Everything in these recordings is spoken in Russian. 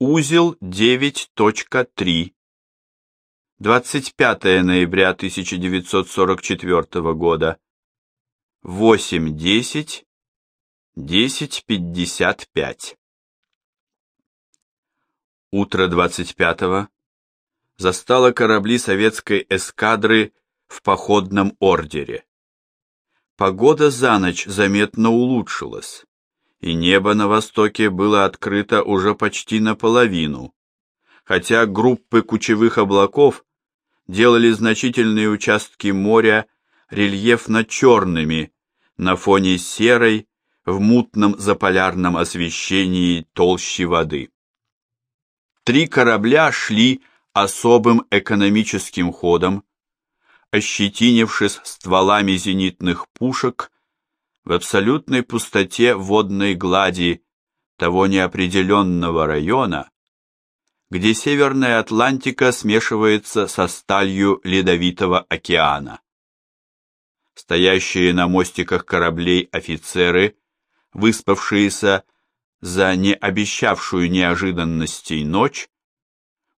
Узел 9.3. 25 ноября 1944 года. 8.10. 10.55. Утро 25-го застало корабли советской эскадры в походном ордере. Погода за ночь заметно улучшилась, и небо на востоке было открыто уже почти наполовину, хотя группы кучевых облаков делали значительные участки моря рельефно черными на фоне серой в мутном заполярном освещении толщи воды. Три корабля шли особым экономическим ходом, ощетинившись стволами зенитных пушек в абсолютной пустоте водной глади того неопределенного района, где Северная Атлантика смешивается со сталью Ледовитого океана. Стоящие на мостиках кораблей офицеры, выспавшиеся за не обещавшую неожиданностей ночь,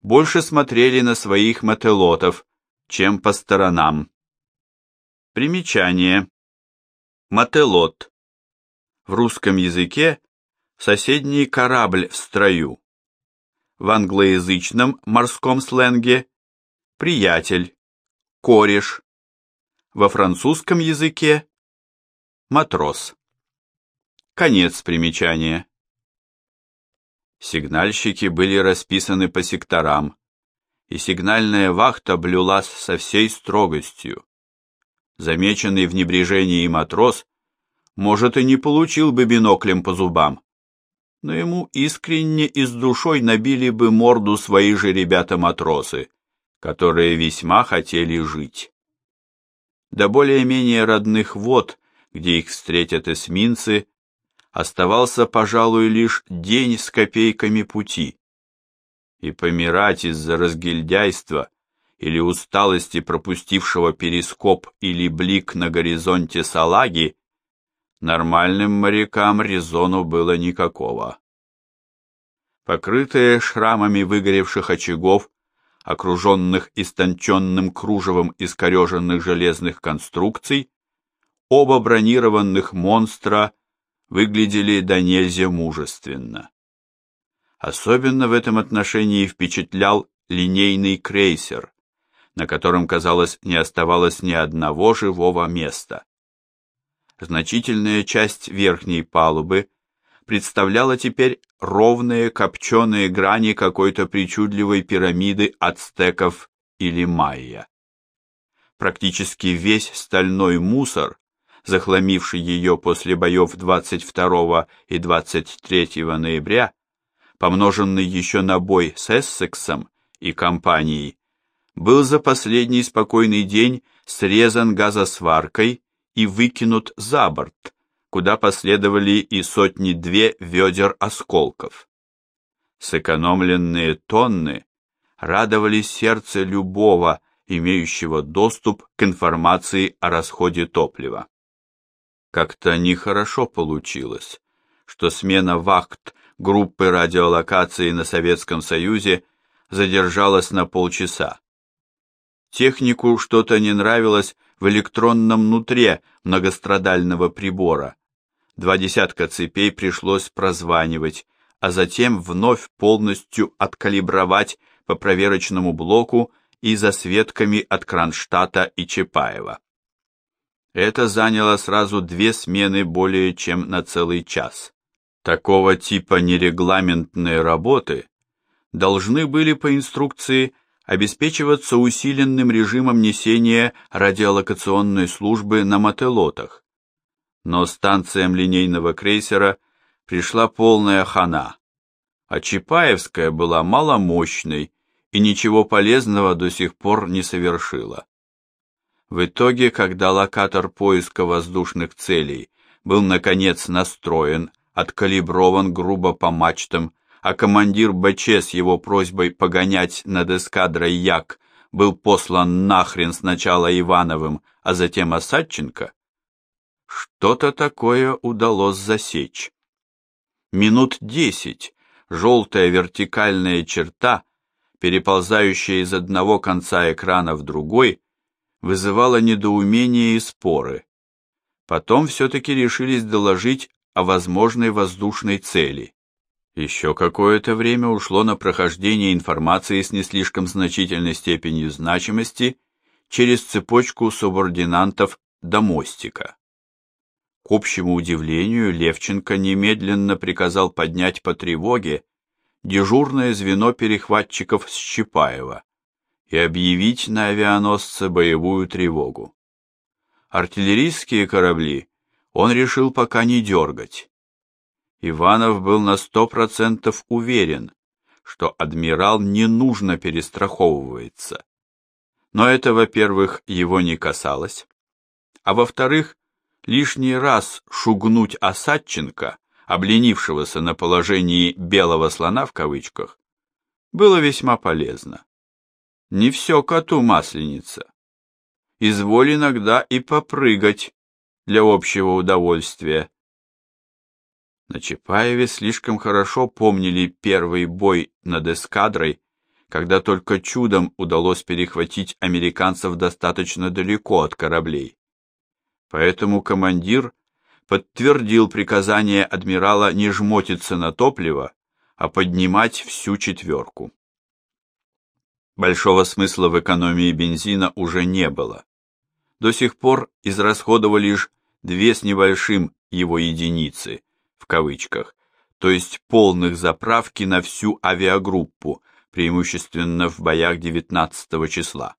больше смотрели на своих мотелотов, чем по сторонам. Примечание. Мотелот. В русском языке соседний корабль в строю. В англоязычном морском сленге приятель, кореш. Во французском языке матрос. Конец примечания. Сигнальщики были расписаны по секторам, и сигнальная вахта блюлась со всей строгостью. Замеченный в небрежении матрос, может, и не получил бы биноклем по зубам, но ему искренне и с душой набили бы морду свои же ребята-матросы, которые весьма хотели жить. До более-менее родных вод, где их встретят эсминцы, оставался, пожалуй, лишь день с копейками пути. И помирать из-за разгильдяйства или усталости пропустившего перископ или блик на горизонте салаги нормальным морякам резону было никакого. Покрытые шрамами выгоревших очагов, окруженных истонченным кружевом искореженных железных конструкций, оба бронированных монстра выглядели до нельзя мужественно. Особенно в этом отношении впечатлял линейный крейсер, на котором, казалось, не оставалось ни одного живого места. Значительная часть верхней палубы представляла теперь ровные копченые грани какой-то причудливой пирамиды ацтеков или майя. Практически весь стальной мусор захламивший ее после боев 22 и 23 ноября, помноженный еще на бой с Эссексом и компанией, был за последний спокойный день срезан газосваркой и выкинут за борт, куда последовали и сотни-две ведер осколков. Сэкономленные тонны радовали сердце любого, имеющего доступ к информации о расходе топлива. Как-то нехорошо получилось, что смена вахт группы радиолокации на Советском Союзе задержалась на полчаса. Технику что-то не нравилось в электронном нутре многострадального прибора. Два десятка цепей пришлось прозванивать, а затем вновь полностью откалибровать по проверочному блоку и засветками от Кронштадта и Чапаева. Это заняло сразу две смены более чем на целый час. Такого типа нерегламентные работы должны были по инструкции обеспечиваться усиленным режимом несения радиолокационной службы на мотелотах. Но станциям линейного крейсера пришла полная хана, а Чапаевская была маломощной и ничего полезного до сих пор не совершила. В итоге, когда локатор поиска воздушных целей был наконец настроен, откалиброван грубо по мачтам, а командир БЧ с его просьбой погонять над эскадрой Як был послан нахрен сначала Ивановым, а затем Осадченко, что-то такое удалось засечь. Минут десять желтая вертикальная черта, переползающая из одного конца экрана в другой, вызывала недоумение и споры. Потом все-таки решились доложить о возможной воздушной цели. Еще какое-то время ушло на прохождение информации с не слишком значительной степенью значимости через цепочку субординантов до мостика. К общему удивлению, Левченко немедленно приказал поднять по тревоге дежурное звено перехватчиков с Чапаева и объявить на авианосце боевую тревогу. Артиллерийские корабли он решил пока не дергать. Иванов был на сто процентов уверен, что адмирал не нужно перестраховывается. Но это, во-первых, его не касалось, а во-вторых, лишний раз шугнуть Осадченко, обленившегося на положении «белого слона» в кавычках, было весьма полезно. Не все коту масленица. Изволь иногда и попрыгать для общего удовольствия. На Чапаеве слишком хорошо помнили первый бой над эскадрой, когда только чудом удалось перехватить американцев достаточно далеко от кораблей. Поэтому командир подтвердил приказание адмирала не жмотиться на топливо, а поднимать всю четверку. Большого смысла в экономии бензина уже не было. До сих пор израсходовали лишь две с небольшим его единицы, кавычках, то есть полных заправки на всю авиагруппу, преимущественно в боях 19 числа.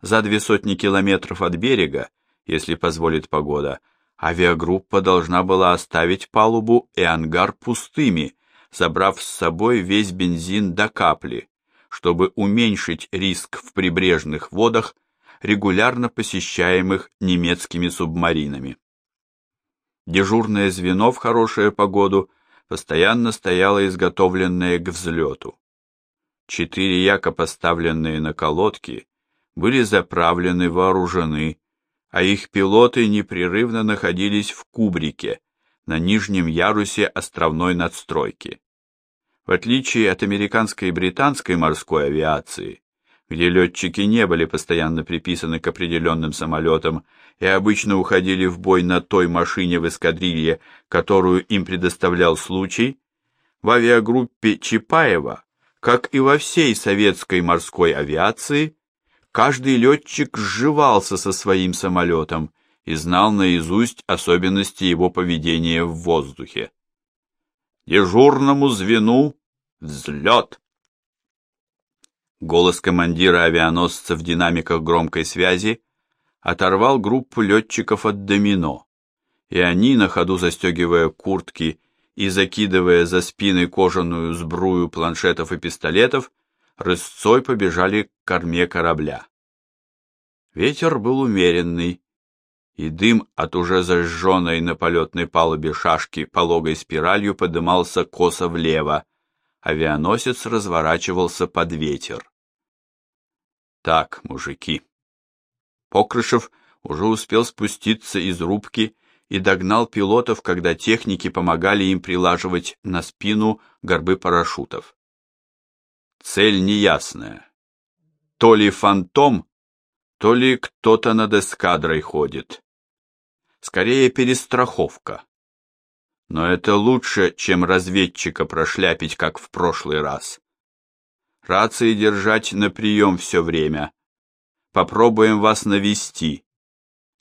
За две сотни километров от берега, если позволит погода, авиагруппа должна была оставить палубу и ангар пустыми, забрав с собой весь бензин до капли, чтобы уменьшить риск в прибрежных водах, регулярно посещаемых немецкими субмаринами. Дежурное звено в хорошую погоду постоянно стояло изготовленное к взлету. Четыре яко поставленные на колодки были заправлены, вооружены, а их пилоты непрерывно находились в кубрике на нижнем ярусе островной надстройки. В отличие от американской и британской морской авиации, где летчики не были постоянно приписаны к определенным самолетам и обычно уходили в бой на той машине в эскадрилье, которую им предоставлял случай, в авиагруппе Чапаева, как и во всей советской морской авиации, каждый летчик сживался со своим самолетом и знал наизусть особенности его поведения в воздухе. Дежурному звену Взлет! Голос командира авианосца в динамиках громкой связи оторвал группу летчиков от домино, и они, на ходу застегивая куртки и закидывая за спины кожаную сбрую планшетов и пистолетов, рысцой побежали к корме корабля. Ветер был умеренный, и дым от уже зажженной на полетной палубе шашки пологой спиралью подымался косо влево, авианосец разворачивался под ветер. Так, мужики. Покрышев уже успел спуститься из рубки и догнал пилотов, когда техники помогали им прилаживать на спину горбы парашютов. Цель неясная. То ли фантом, то ли кто-то над эскадрой ходит. Скорее перестраховка. Но это лучше, чем разведчика прошляпить, как в прошлый раз. Рации держать на прием все время. Попробуем вас навести.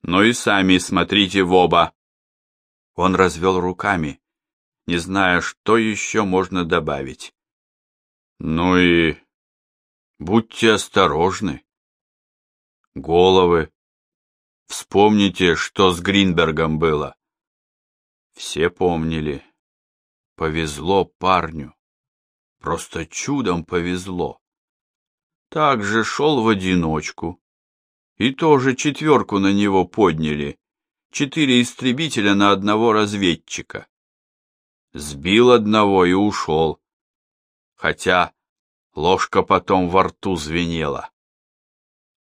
Но и сами смотрите в оба. Он развел руками, не зная, что еще можно добавить. Ну и будьте осторожны. Головы. Вспомните, что с Гринбергом было. Все помнили. Повезло парню. Просто чудом повезло. Так же шел в одиночку. И тоже четверку на него подняли. Четыре истребителя на одного разведчика. Сбил одного и ушел. Хотя ложка потом во рту звенела.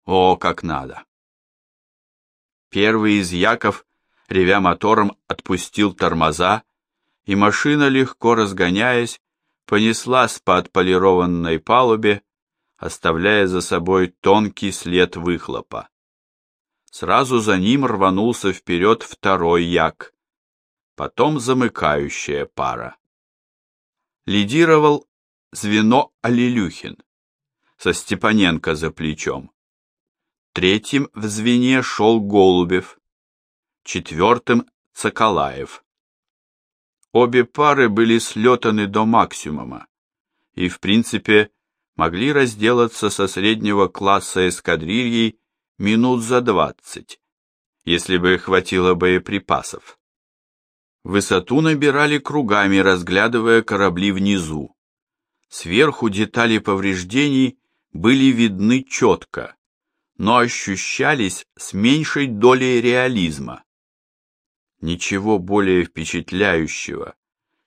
О, как надо. Первый из Яков ревя мотором, отпустил тормоза, и машина, легко разгоняясь, понеслась по отполированной палубе, оставляя за собой тонкий след выхлопа. Сразу за ним рванулся вперед второй як, потом замыкающая пара. Лидировал звено Алилюхин со Степаненко за плечом. Третьим в звене шел Голубев, четвертым — Цоколаев. Обе пары были слетаны до максимума и, в принципе, могли разделаться со среднего класса эскадрильей минут за двадцать, если бы хватило боеприпасов. Высоту набирали кругами, разглядывая корабли внизу. Сверху детали повреждений были видны четко, но ощущались с меньшей долей реализма. Ничего более впечатляющего,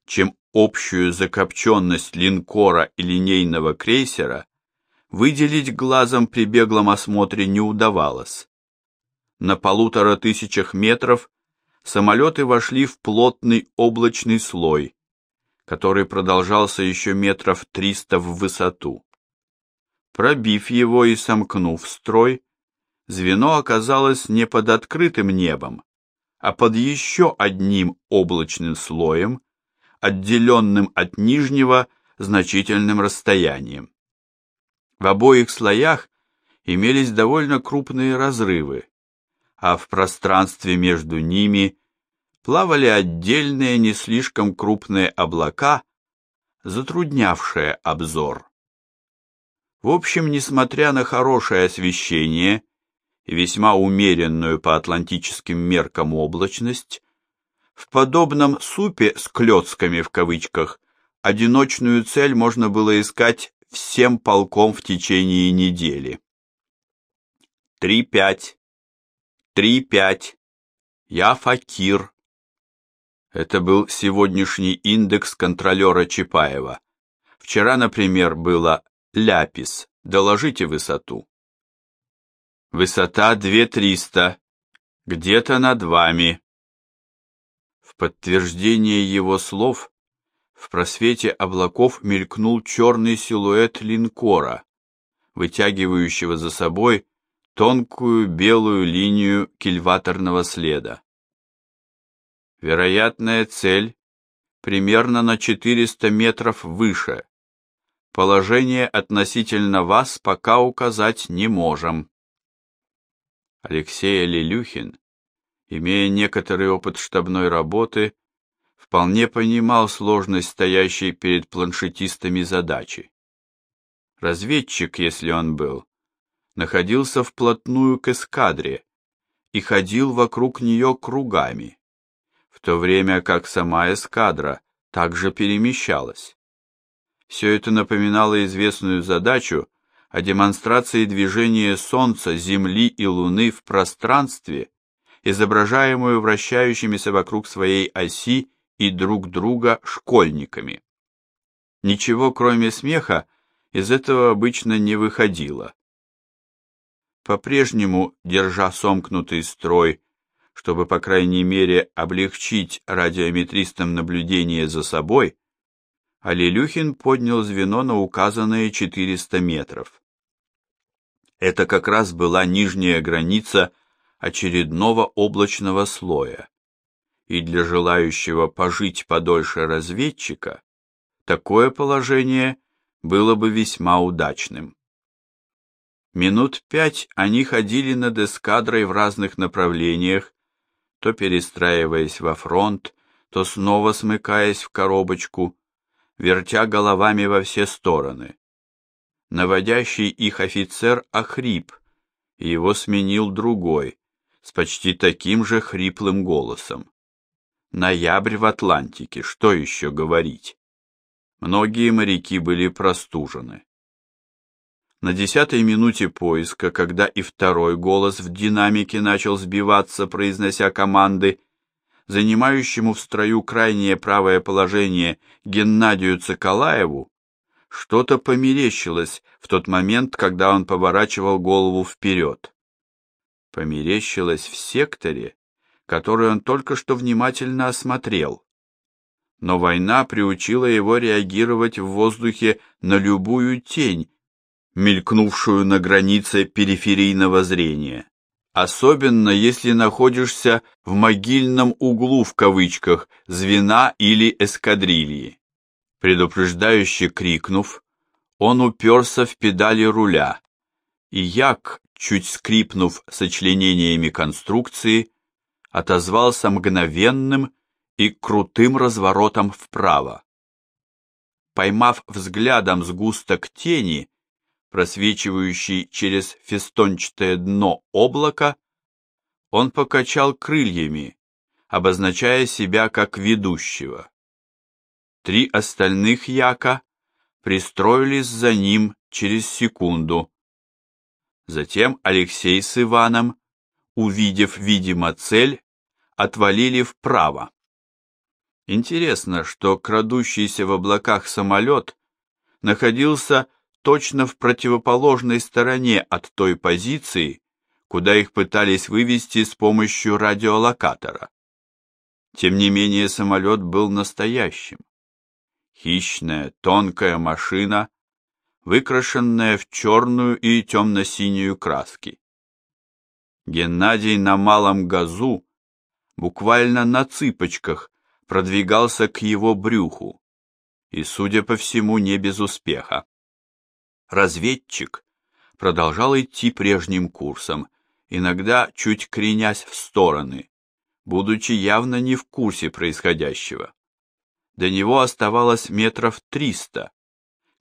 чем общую закопченность линкора и линейного крейсера, выделить глазом при беглом осмотре не удавалось. На полутора тысячах метров самолеты вошли в плотный облачный слой, который продолжался еще метров триста в высоту. Пробив его и сомкнув строй, звено оказалось не под открытым небом, а под еще одним облачным слоем, отделенным от нижнего значительным расстоянием. В обоих слоях имелись довольно крупные разрывы, а в пространстве между ними плавали отдельные не слишком крупные облака, затруднявшие обзор. В общем, несмотря на хорошее освещение и весьма умеренную по атлантическим меркам облачность, в подобном супе с клёцками в кавычках одиночную цель можно было искать всем полком в течение недели. Три пять, три пять. Я факир. Это был сегодняшний индекс контролера Чапаева. Вчера, например, было Ляпис, доложите высоту. Высота 2300, где-то над вами. В подтверждение его слов в просвете облаков мелькнул черный силуэт линкора, вытягивающего за собой тонкую белую линию кильваторного следа. Вероятная цель примерно на 400 метров выше, Положение относительно вас пока указать не можем. Алексей Лилюхин, имея некоторый опыт штабной работы, вполне понимал сложность стоящей перед планшетистами задачи. Разведчик, если он был, находился вплотную к эскадре и ходил вокруг нее кругами, в то время как сама эскадра также перемещалась. Все это напоминало известную задачу о демонстрации движения Солнца, Земли и Луны в пространстве, изображаемую вращающимися вокруг своей оси и друг друга школьниками. Ничего, кроме смеха, из этого обычно не выходило. По-прежнему, держа сомкнутый строй, чтобы, по крайней мере, облегчить радиометристам наблюдение за собой, а Лилюхин поднял звено на указанные 400 метров. Это как раз была нижняя граница очередного облачного слоя, и для желающего пожить подольше разведчика такое положение было бы весьма удачным. Минут пять они ходили над эскадрой в разных направлениях, то перестраиваясь во фронт, то снова смыкаясь в коробочку, вертя головами во все стороны. Наводящий их офицер охрип, его сменил другой, с почти таким же хриплым голосом. Ноябрь в Атлантике, что еще говорить? Многие моряки были простужены. На десятой минуте поиска, когда и второй голос в динамике начал сбиваться, произнося команды, занимающему в строю крайнее правое положение Геннадию Цикалаеву, что-то померещилось в тот момент, когда он поворачивал голову вперед. Померещилось в секторе, который он только что внимательно осмотрел. но война приучила его реагировать в воздухе на любую тень, мелькнувшую на границе периферийного зрения. Особенно если находишься в могильном углу в кавычках звена или эскадрильи. Предупреждающе крикнув, он уперся в педали руля, и як, чуть скрипнув сочленениями конструкции, отозвался мгновенным и крутым разворотом вправо. Поймав взглядом сгусток тени, просвечивающий через фестончатое дно облака, он покачал крыльями, обозначая себя как ведущего. Три остальных яка пристроились за ним через секунду. Затем Алексей с Иваном, увидев, видимо, цель, отвалили вправо. Интересно, что крадущийся в облаках самолет находился точно в противоположной стороне от той позиции, куда их пытались вывести с помощью радиолокатора. Тем не менее самолет был настоящим. Хищная, тонкая машина, выкрашенная в черную и темно-синюю краски. Геннадий на малом газу, буквально на цыпочках, продвигался к его брюху, и, судя по всему, не без успеха. Разведчик продолжал идти прежним курсом, иногда чуть кренясь в стороны, будучи явно не в курсе происходящего. До него оставалось метров триста,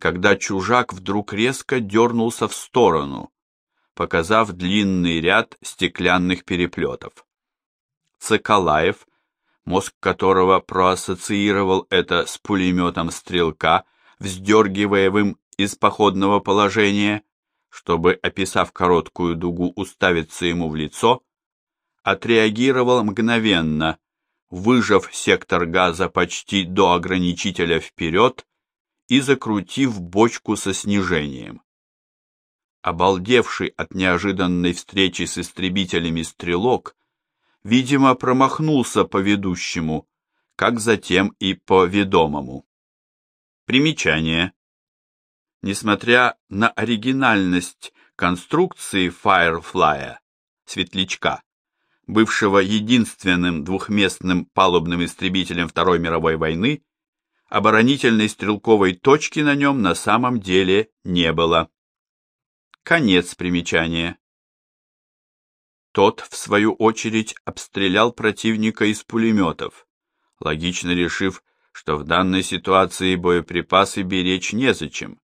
когда чужак вдруг резко дернулся в сторону, показав длинный ряд стеклянных переплетов. Цикалаев мозг которого проассоциировал это с пулеметом стрелка, вздергиваемым из походного положения, чтобы, описав короткую дугу, уставиться ему в лицо, отреагировал мгновенно, выжав сектор газа почти до ограничителя вперед и закрутив бочку со снижением. Обалдевший от неожиданной встречи с истребителями стрелок видимо, промахнулся по ведущему, как затем и по ведомому. Примечание. Несмотря на оригинальность конструкции Firefly, светлячка, бывшего единственным двухместным палубным истребителем Второй мировой войны, оборонительной стрелковой точки на нем на самом деле не было. Конец примечания. Тот, в свою очередь, обстрелял противника из пулеметов, логично решив, что в данной ситуации боеприпасы беречь незачем,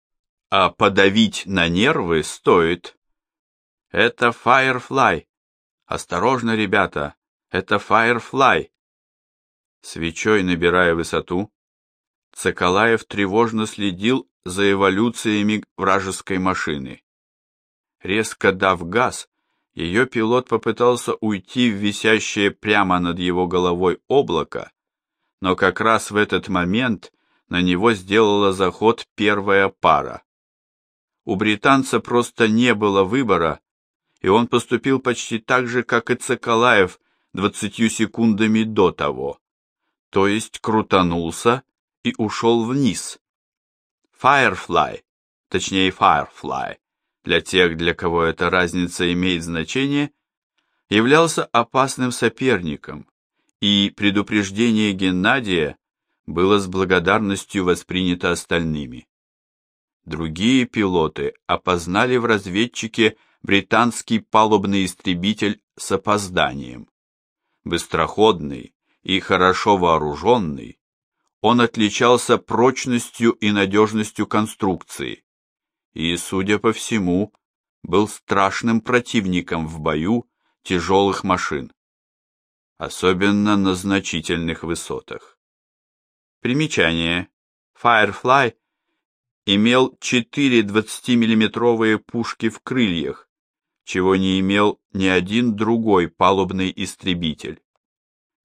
а подавить на нервы стоит. Это Firefly. Осторожно, ребята, это Firefly. Свечой набирая высоту, Цикалаев тревожно следил за эволюциями вражеской машины. Резко дав газ, ее пилот попытался уйти в висящее прямо над его головой облако, но как раз в этот момент на него сделала заход первая пара. У британца просто не было выбора, и он поступил почти так же, как и Цикалаев двадцатью секундами до того, то есть крутанулся и ушел вниз. Firefly, точнее Firefly, для тех, для кого эта разница имеет значение, являлся опасным соперником, и предупреждение Геннадия было с благодарностью воспринято остальными. Другие пилоты опознали в разведчике британский палубный истребитель с опозданием. Быстроходный и хорошо вооруженный, он отличался прочностью и надежностью конструкции, и, судя по всему, был страшным противником в бою тяжелых машин, особенно на значительных высотах. Примечание. Firefly имел четыре 20-миллиметровые пушки в крыльях, чего не имел ни один другой палубный истребитель.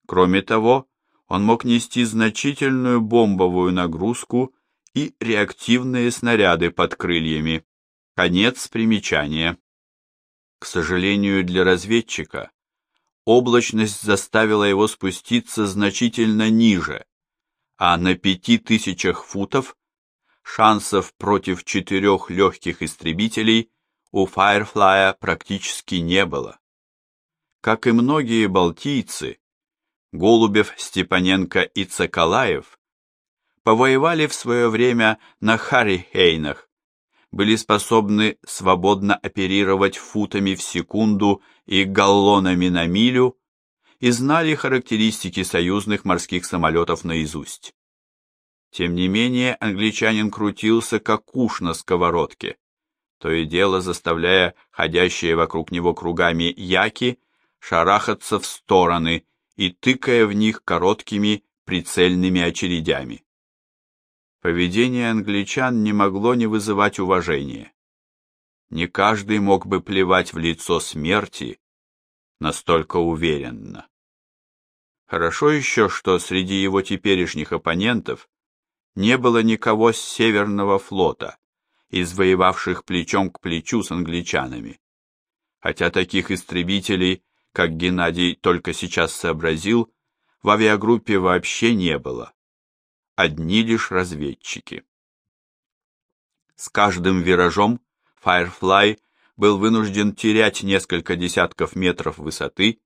Кроме того, он мог нести значительную бомбовую нагрузку и реактивные снаряды под крыльями. Конец примечания. К сожалению для разведчика, облачность заставила его спуститься значительно ниже, а на пяти тысячах футов шансов против четырех легких истребителей у Firefly практически не было. Как и многие балтийцы, Голубев, Степаненко и Цоколаев повоевали в свое время на Харрихейнах, были способны свободно оперировать футами в секунду и галлонами на милю и знали характеристики союзных морских самолетов наизусть. Тем не менее, англичанин крутился как уж на сковородке, то и дело заставляя ходящие вокруг него кругами яки шарахаться в стороны и тыкая в них короткими прицельными очередями. Поведение англичан не могло не вызывать уважения. Не каждый мог бы плевать в лицо смерти настолько уверенно. Хорошо еще, что среди его теперешних оппонентов не было никого с Северного флота, извоевавших плечом к плечу с англичанами. Хотя таких истребителей, как Геннадий только сейчас сообразил, в авиагруппе вообще не было одни лишь разведчики. С каждым виражом Firefly был вынужден терять несколько десятков метров высоты,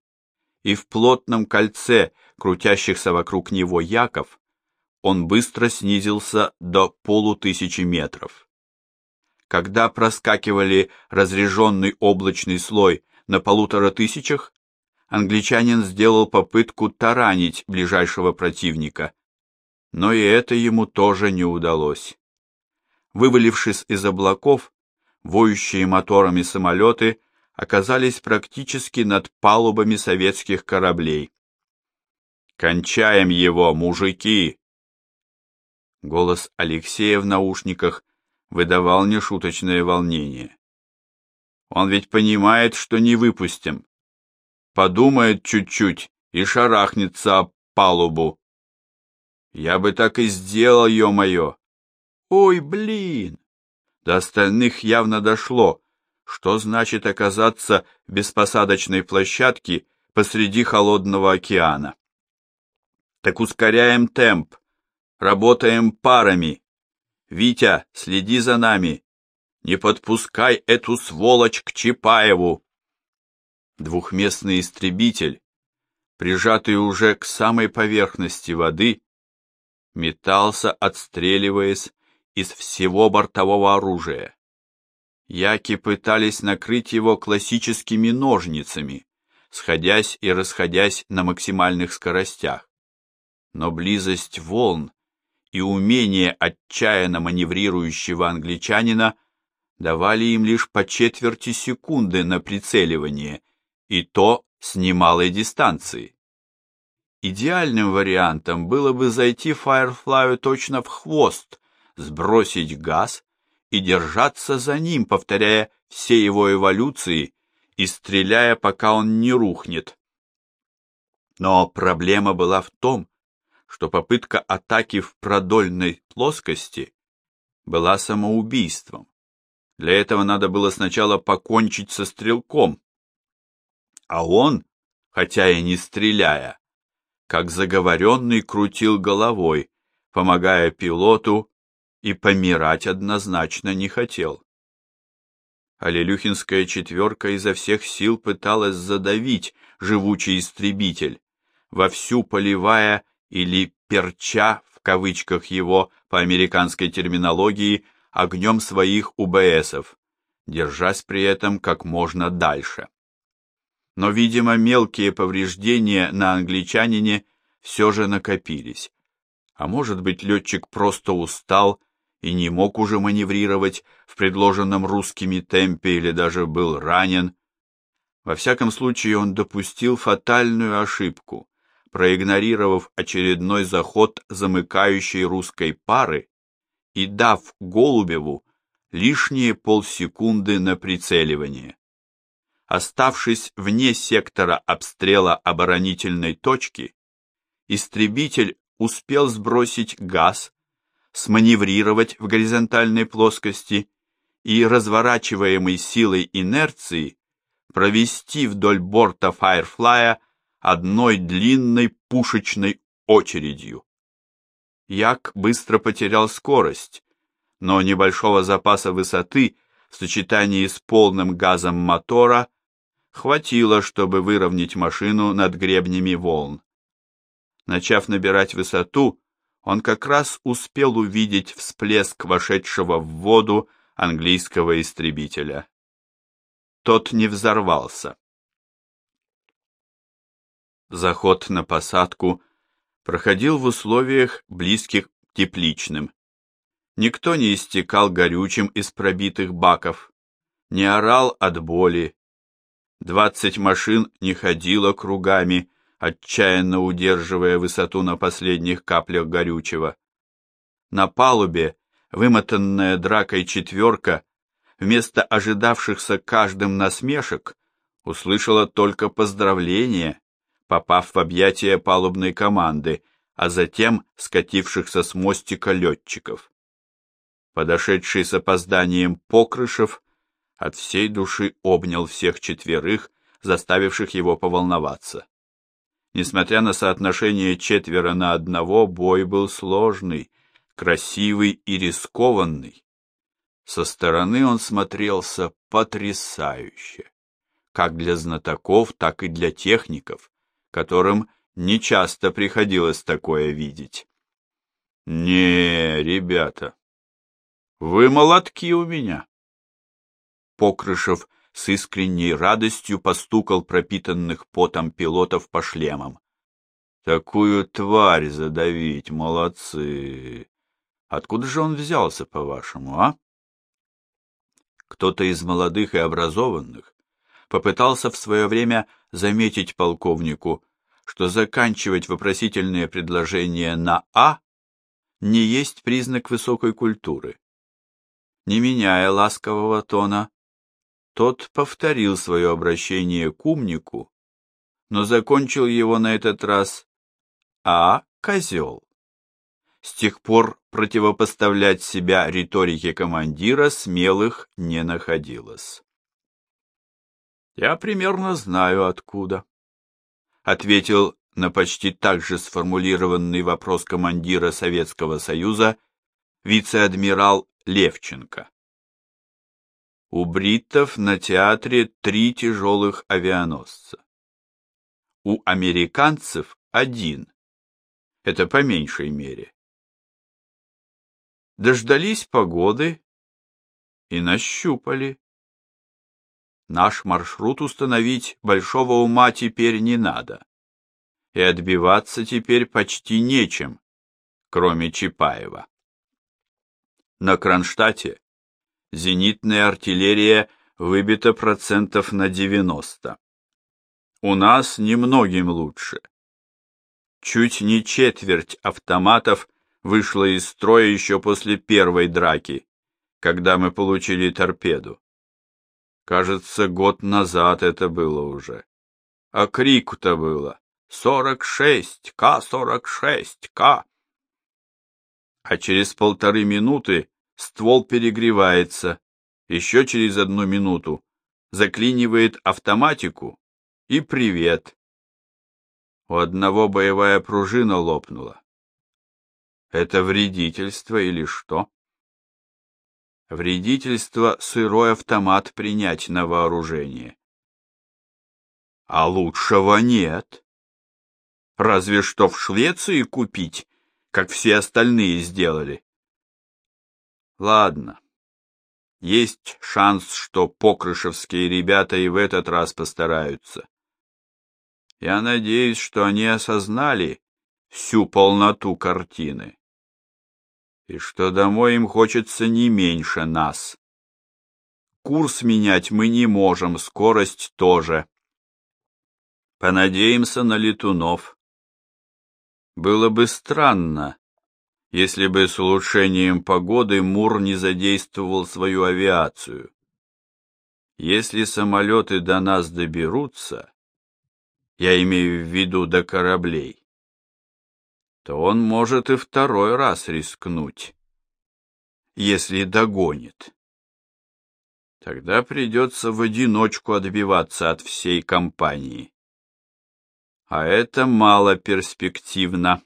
и в плотном кольце крутящихся вокруг него яков он быстро снизился до полутысячи метров. Когда проскакивали разреженный облачный слой на полутора тысячах, англичанин сделал попытку таранить ближайшего противника, но и это ему тоже не удалось. Вывалившись из облаков, воющие моторами самолеты оказались практически над палубами советских кораблей. «Кончаем его, мужики!» Голос Алексея в наушниках выдавал нешуточное волнение. Он ведь понимает, что не выпустим. Подумает чуть-чуть и шарахнется об палубу. Я бы так и сделал, ё-моё. Ой, блин! До остальных явно дошло, что значит оказаться в беспосадочной площадке посреди холодного океана. Так ускоряем темп, работаем парами. Витя, следи за нами. Не подпускай эту сволочь к Чапаеву. Двухместный истребитель, прижатый уже к самой поверхности воды, метался, отстреливаясь из всего бортового оружия. Яки пытались накрыть его классическими ножницами, сходясь и расходясь на максимальных скоростях. Но близость волн и умение отчаянно маневрирующего англичанина давали им лишь по четверти секунды на прицеливание, и то с немалой дистанции. Идеальным вариантом было бы зайти Фаерфлаю точно в хвост, сбросить газ и держаться за ним, повторяя все его эволюции и стреляя, пока он не рухнет. Но проблема была в том, что попытка атаки в продольной плоскости была самоубийством. Для этого надо было сначала покончить со стрелком. А он, хотя и не стреляя, как заговоренный крутил головой, помогая пилоту, и помирать однозначно не хотел. Алелюхинская четверка изо всех сил пыталась задавить живучий истребитель, вовсю поливая или перча в кавычках его по американской терминологии огнем своих УБСов, держась при этом как можно дальше но, видимо, мелкие повреждения на англичанине все же накопились. А может быть, летчик просто устал и не мог уже маневрировать в предложенном русскими темпе или даже был ранен. Во всяком случае, он допустил фатальную ошибку, проигнорировав очередной заход замыкающей русской пары и дав Голубеву лишние полсекунды на прицеливание. Оставшись вне сектора обстрела оборонительной точки, истребитель успел сбросить газ, сманеврировать в горизонтальной плоскости и, разворачиваемой силой инерции, провести вдоль борта Firefly одной длинной пушечной очередью. Як быстро потерял скорость, но небольшого запаса высоты в сочетании с полным газом мотора хватило, чтобы выровнять машину над гребнями волн. Начав набирать высоту, он как раз успел увидеть всплеск вошедшего в воду английского истребителя. Тот не взорвался. Заход на посадку проходил в условиях, близких тепличным. Никто не истекал горючим из пробитых баков, не орал от боли. Двадцать машин не ходило кругами, отчаянно удерживая высоту на последних каплях горючего. На палубе, вымотанная дракой четверка, вместо ожидавшихся каждым насмешек, услышала только поздравления, попав в объятия палубной команды, а затем скатившихся с мостика летчиков. Подошедший с опозданием Покрышев от всей души обнял всех четверых, заставивших его поволноваться. Несмотря на соотношение четверо на одного, бой был сложный, красивый и рискованный. Со стороны он смотрелся потрясающе, как для знатоков, так и для техников, которым нечасто приходилось такое видеть. Не, ребята, вы молотки у меня. Покрышев с искренней радостью постукал пропитанных потом пилотов по шлемам. Такую тварь задавить, молодцы. Откуда же он взялся, по-вашему, а? Кто-то из молодых и образованных попытался в свое время заметить полковнику, что заканчивать вопросительные предложения на «а» не есть признак высокой культуры. Не меняя ласкового тона, тот повторил свое обращение к умнику, но закончил его на этот раз «А, козел». С тех пор противопоставлять себя риторике командира смелых не находилось. «Я примерно знаю, откуда», — ответил на почти так же сформулированный вопрос командира Советского Союза вице-адмирал Левченко. У бриттов на театре три тяжелых авианосца. У американцев один. Это по меньшей мере. Дождались погоды и нащупали. Наш маршрут установить большого ума теперь не надо. И отбиваться теперь почти нечем, кроме Чапаева. На Кронштадте зенитная артиллерия выбита процентов на 90. У нас немногим лучше. Чуть не четверть автоматов вышла из строя еще после первой драки, когда мы получили торпеду. Кажется, год назад это было уже. А крику-то было «Сорок шесть! К-сорок шесть! К!» А через полторы минуты ствол перегревается, еще через одну минуту заклинивает автоматику и привет. У одного боевая пружина лопнула. Это вредительство или что? Вредительство сырой автомат принять на вооружение. А лучшего нет. Разве что в Швеции купить, как все остальные сделали. Ладно. Есть шанс, что покрышевские ребята и в этот раз постараются. Я надеюсь, что они осознали всю полноту картины. И что домой им хочется не меньше нас. Курс менять мы не можем, скорость тоже. Понадеемся на летунов. Было бы странно, если бы с улучшением погоды Мур не задействовал свою авиацию. Если самолеты до нас доберутся, я имею в виду до кораблей, то он может и второй раз рискнуть, если догонит. Тогда придется в одиночку отбиваться от всей компании. А это мало перспективно.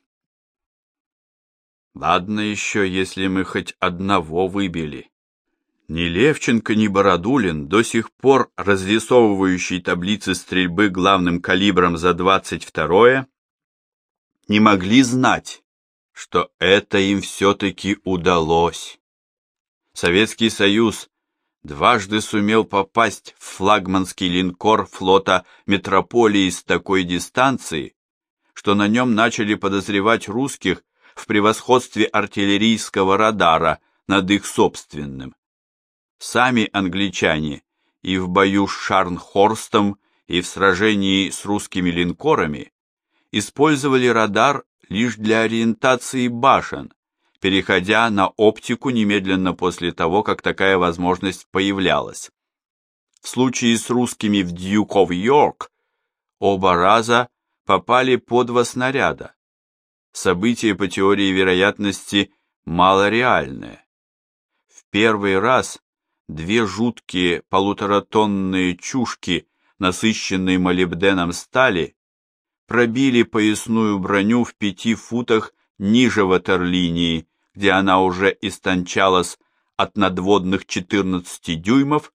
Ладно еще, если мы хоть одного выбили. Ни Левченко, ни Бородулин, до сих пор разрисовывающий таблицы стрельбы главным калибром за 22-е, не могли знать, что это им все-таки удалось. Советский Союз дважды сумел попасть в флагманский линкор флота Метрополии с такой дистанции, что на нем начали подозревать русских в превосходстве артиллерийского радара над их собственным. Сами англичане и в бою с Шарнхорстом, и в сражении с русскими линкорами использовали радар лишь для ориентации башен, переходя на оптику немедленно после того, как такая возможность появлялась. В случае с русскими в Дьюк оф Йорк оба раза попали по два снаряда. Событие по теории вероятности малореальное. В первый раз две жуткие полуторатонные чушки, насыщенные молибденом стали, пробили поясную броню в пяти футах ниже ватерлинии, где она уже истончалась от надводных 14 дюймов,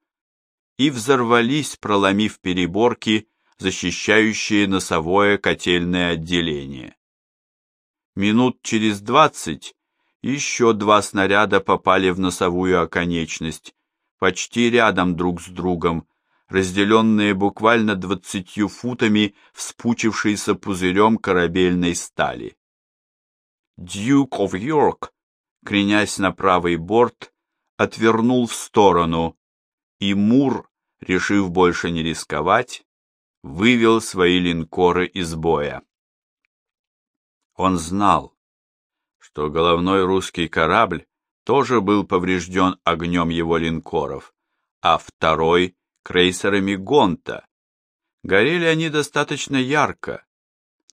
и взорвались, проломив переборки, защищающие носовое котельное отделение. Минут через двадцать еще два снаряда попали в носовую оконечность, почти рядом друг с другом, разделенные буквально двадцатью футами вспучившейся пузырем корабельной стали. Дьюк оф Йорк, кренясь на правый борт, отвернул в сторону, и Мур, решив больше не рисковать, вывел свои линкоры из боя. Он знал, что головной русский корабль тоже был поврежден огнем его линкоров, а второй — крейсерами Гонта. Горели они достаточно ярко,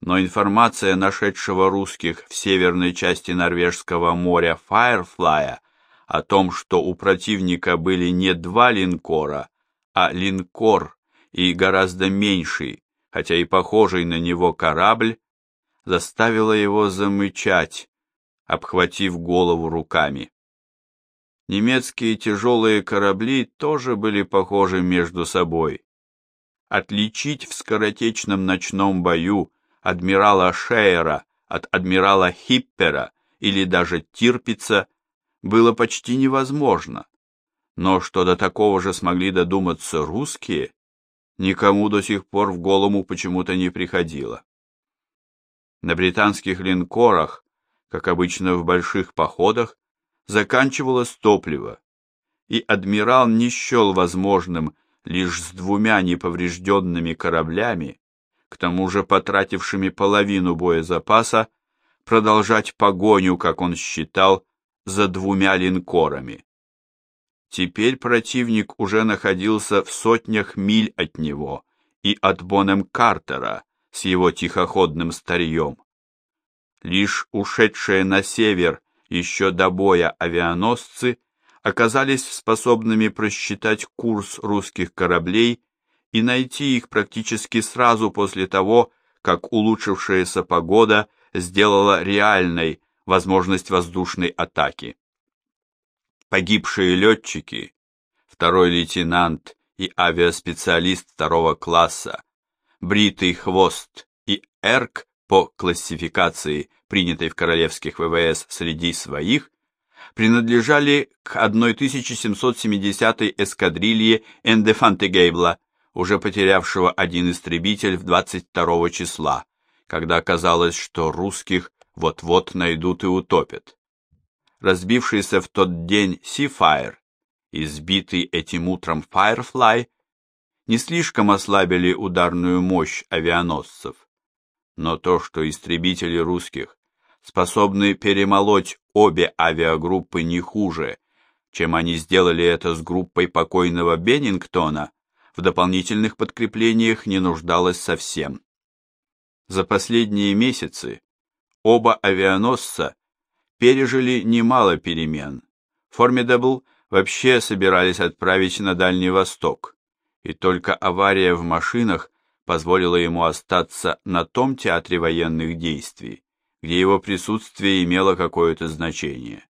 но информация нашедшего русских в северной части Норвежского моря Файрфлая о том, что у противника были не два линкора, а линкор и гораздо меньший, хотя и похожий на него корабль, заставила его замычать, обхватив голову руками. Немецкие тяжелые корабли тоже были похожи между собой. Отличить в скоротечном ночном бою адмирала Шейера от адмирала Хиппера или даже Тирпица было почти невозможно. Но что до такого же смогли додуматься русские, никому до сих пор в голову почему-то не приходило. На британских линкорах, как обычно в больших походах, заканчивалось топливо, и адмирал не счел возможным лишь с двумя неповрежденными кораблями, к тому же потратившими половину боезапаса, продолжать погоню, как он считал, за двумя линкорами. Теперь противник уже находился в сотнях миль от него и от Бонем Картера с его тихоходным старьем. Лишь ушедшие на север еще до боя авианосцы оказались способными просчитать курс русских кораблей и найти их практически сразу после того, как улучшившаяся погода сделала реальной возможность воздушной атаки. Погибшие летчики, второй лейтенант и авиаспециалист второго класса, бритый хвост и эрк по классификации, принятой в королевских ВВС среди своих, принадлежали к 1770-й эскадрилье Эндефантегейбла, уже потерявшего один истребитель в 22 числа, когда казалось, что русских вот-вот найдут и утопят разбившийся в тот день Seafire и сбитый этим утром Firefly не слишком ослабили ударную мощь авианосцев. Но то, что истребители русских способны перемолоть обе авиагруппы не хуже, чем они сделали это с группой покойного Беннингтона, в дополнительных подкреплениях не нуждалось совсем. За последние месяцы оба авианосца пережили немало перемен. Формидабл вообще собирались отправить на Дальний Восток, и только авария в машинах позволила ему остаться на том театре военных действий, где его присутствие имело какое-то значение.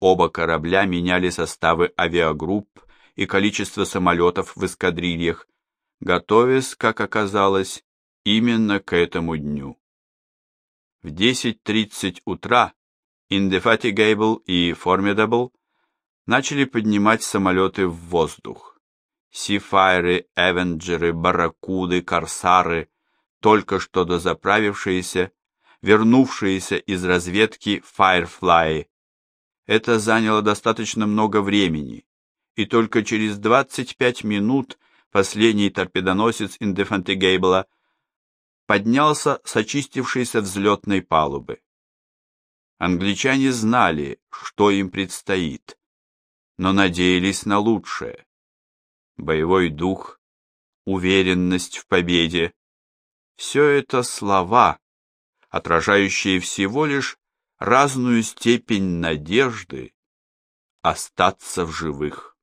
Оба корабля меняли составы авиагрупп и количество самолетов в эскадрильях, готовясь, как оказалось, именно к этому дню. В 10.30 утра Indefatigable и Formidable начали поднимать самолеты в воздух. Сифайры, Эвенджеры, Барракуды, Корсары, только что дозаправившиеся, вернувшиеся из разведки Firefly. Это заняло достаточно много времени, и только через 25 минут последний торпедоносец Indefatigable поднялся с очистившейся взлетной палубы. Англичане знали, что им предстоит, но надеялись на лучшее. Боевой дух, уверенность в победе — все это слова, отражающие всего лишь разную степень надежды остаться в живых.